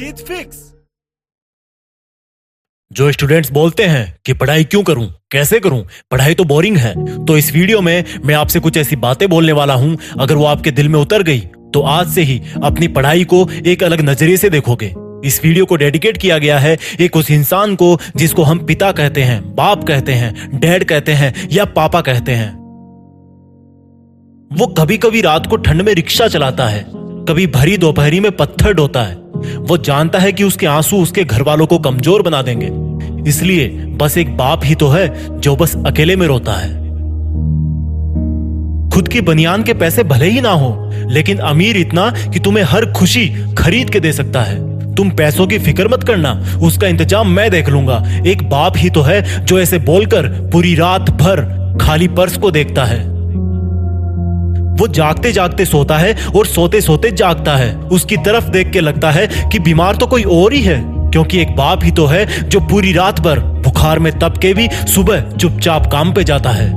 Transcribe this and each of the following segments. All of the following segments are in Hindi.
जीत फिक्स। जो स्टूडेंट्स बोलते हैं कि पढ़ाई क्यों करूँ, कैसे करूँ, पढ़ाई तो बोरिंग है तो इस वीडियो में मैं आपसे कुछ ऐसी बातें बोलने वाला हूँ। अगर वो आपके दिल में उतर गई तो आज से ही अपनी पढ़ाई को एक अलग नज़रिए से देखोगे। इस वीडियो को डेडिकेट किया गया है एक उस इंसान को जिसको हम पिता कहते हैं, बाप कहते हैं डैड कहते हैं या पापा कहते हैं। वो कभी कभी रात को ठंड में रिक्शा चलाता है, कभी भरी दोपहरी में पत्थर ढोता है। वो जानता है कि उसके आँसू उसके घर वालों को कमज़ोर बना देंगे। इसलिए बस एक बाप ही तो है जो बस अकेले में रोता है। खुद की बनियान के पैसे भले ही ना हो, लेकिन अमीर इतना कि तुम्हें हर खुशी खरीद के दे सकता है। तुम पैसों की फ़िक्र मत करना, उसका इंतज़ाम मैं देख लूँगा। एक बाप ही तो है जो ऐसे बोलकर पूरी रात भर खाली पर्स को देखता है। वो जागते जागते सोता है और सोते सोते जागता है। उसकी तरफ़ देख के लगता है कि बीमार तो कोई और ही है, क्योंकि एक बाप ही तो है जो पूरी रात भर बुखार में तब के भी सुबह चुपचाप काम पे जाता है।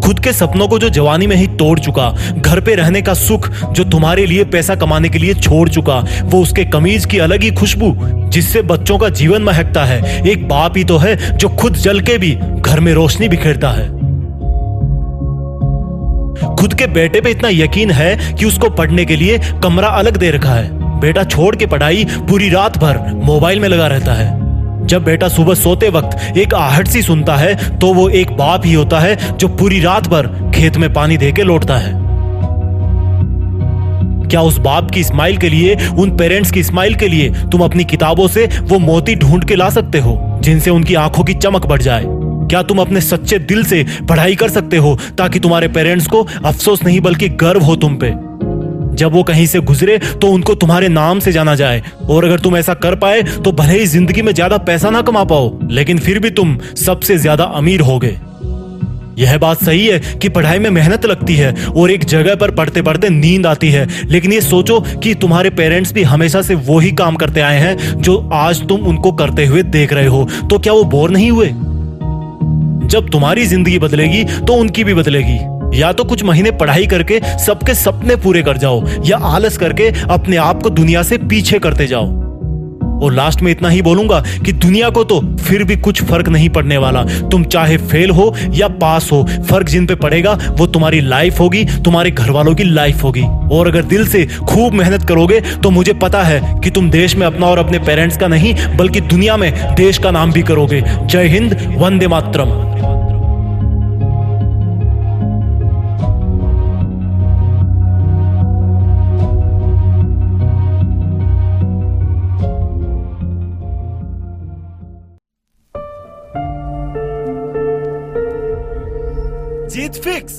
खुद के सपनों को जो जवानी में ही तोड़ चुका, घर पे रहने का सुख जो तुम्हारे लिए पैसा कमाने के लिए छोड़ चुका, वो उसके कमीज की अलग ही खुशबू जिससे बच्चों का जीवन महकता है। एक बाप ही तो है जो खुद जल के भी घर में रोशनी बिखेरता है। खुद के बेटे पे इतना यकीन है कि उसको पढ़ने के लिए कमरा अलग दे रखा है। बेटा छोड़ के पढ़ाई पूरी रात भर मोबाइल में लगा रहता है। जब बेटा सुबह सोते वक्त एक आहट सी सुनता है तो वो एक बाप ही होता है जो पूरी रात भर खेत में पानी दे के लौटता है। क्या उस बाप की स्माइल के लिए, उन पेरेंट्स की स्माइल के लिए तुम अपनी किताबों से वो मोती ढूंढ के ला सकते हो, जिनसे उनकी आँखों की चमक बढ़ जाए? क्या तुम अपने सच्चे दिल से पढ़ाई कर सकते हो ताकि तुम्हारे पेरेंट्स को अफसोस नहीं, बल्कि गर्व हो तुम पे? जब वो कहीं से गुजरे तो उनको तुम्हारे नाम से जाना जाए। और अगर तुम ऐसा कर पाए तो भले ही ज़िंदगी में ज़्यादा पैसा ना कमा पाओ, लेकिन फिर भी तुम सबसे ज़्यादा अमीर होगे। यह बात सही है कि पढ़ाई में मेहनत लगती है और एक जगह पर पढ़ते पढ़ते नींद आती है। लेकिन ये सोचो कि तुम्हारे पेरेंट्स भी हमेशा से वो ही काम करते आए हैं, जो आज तुम उनको करते हुए देख रहे हो। तो क्या वो बोर नहीं हुए? जब तुम्हारी ज़िंदगी बदलेगी तो उनकी भी बदलेगी। या तो कुछ महीने पढ़ाई करके सबके सपने पूरे कर जाओ, या आलस करके अपने आप को दुनिया से पीछे करते जाओ। और लास्ट में इतना ही बोलूँगा कि दुनिया को तो फिर भी कुछ फ़र्क नहीं पड़ने वाला। तुम चाहे फेल हो या पास हो, फ़र्क जिन पे पड़ेगा, वो तुम्हारी लाइफ होगी, तुम्हारे घर वालों की लाइफ होगी। और अगर दिल से खूब मेहनत करोगे तो मुझे पता है कि तुम देश में अपना और अपने पेरेंट्स का नहीं, बल्कि दुनिया में देश का नाम भी करोगे। जय हिंद, वंदे मातरम। जीत फिक्स